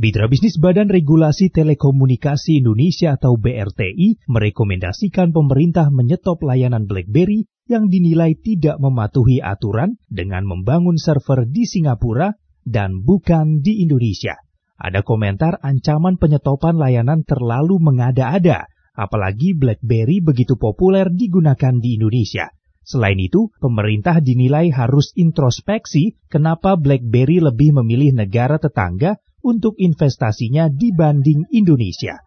Mitra Bisnis Badan Regulasi Telekomunikasi Indonesia atau BRTI merekomendasikan pemerintah menyetop layanan BlackBerry yang dinilai tidak mematuhi aturan dengan membangun server di Singapura dan bukan di Indonesia. Ada komentar ancaman penyetopan layanan terlalu mengada-ada, apalagi BlackBerry begitu populer digunakan di Indonesia. Selain itu, pemerintah dinilai harus introspeksi kenapa BlackBerry lebih memilih negara tetangga untuk investasinya dibanding Indonesia.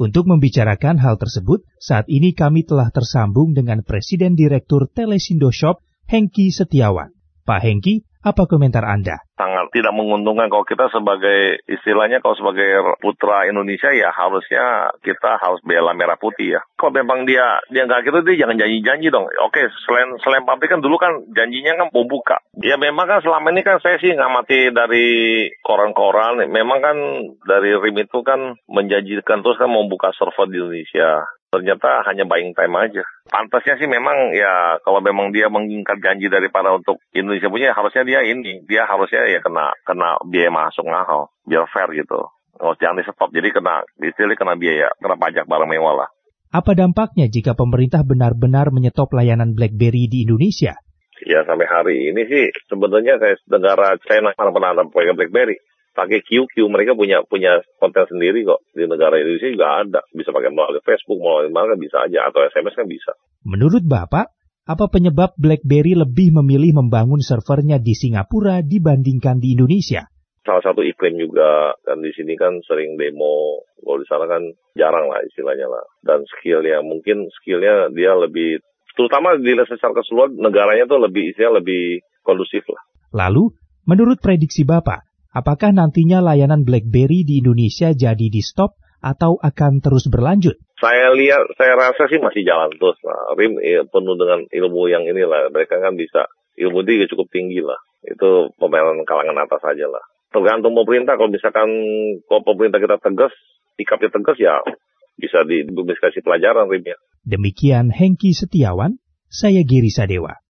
Untuk membicarakan hal tersebut, saat ini kami telah tersambung dengan Presiden Direktur Telesindo Shop, Hengki Setiawan. Pak Hengki, apa komentar Anda? Sangat tidak menguntungkan kalau kita sebagai istilahnya kalau sebagai putra Indonesia ya harusnya kita harus bela merah putih ya. Kalau memang dia dia nggak gitu dia jangan janji-janji dong. Oke selain selain pabrik kan dulu kan janjinya kan mau buka. Ya memang kan selama ini kan saya sih ngamati dari koran-koran. Memang kan dari RIM itu kan menjanjikan terus kan mau buka server di Indonesia ternyata hanya buying time aja. Pantasnya sih memang ya kalau memang dia mengingkat janji daripada untuk Indonesia punya harusnya dia ini, dia harusnya ya kena kena biaya masuk mahal, biar fair gitu. Oh, jangan di stop, jadi kena istilahnya kena biaya, kena pajak barang mewah lah. Apa dampaknya jika pemerintah benar-benar menyetop layanan BlackBerry di Indonesia? Ya sampai hari ini sih sebenarnya saya negara China mana pernah ada pakai BlackBerry pakai QQ mereka punya punya konten sendiri kok di negara Indonesia juga ada bisa pakai melalui Facebook melalui mana bisa aja atau SMS kan bisa. Menurut Bapak, apa penyebab BlackBerry lebih memilih membangun servernya di Singapura dibandingkan di Indonesia? Salah satu iklim juga kan di sini kan sering demo, kalau di sana kan jarang lah istilahnya lah. Dan skill yang mungkin skillnya dia lebih, terutama dilihat secara keseluruhan negaranya tuh lebih istilah lebih kondusif lah. Lalu, menurut prediksi Bapak, Apakah nantinya layanan BlackBerry di Indonesia jadi di stop atau akan terus berlanjut? Saya lihat, saya rasa sih masih jalan terus. Nah, RIM ya, penuh dengan ilmu yang inilah. Mereka kan bisa, ilmu itu cukup tinggi lah. Itu pemerintahan kalangan atas saja lah. Tergantung pemerintah, kalau misalkan kalau pemerintah kita tegas, sikapnya tegas ya bisa dikasih pelajaran RIM ya. Demikian Hengki Setiawan, saya Giri Sadewa.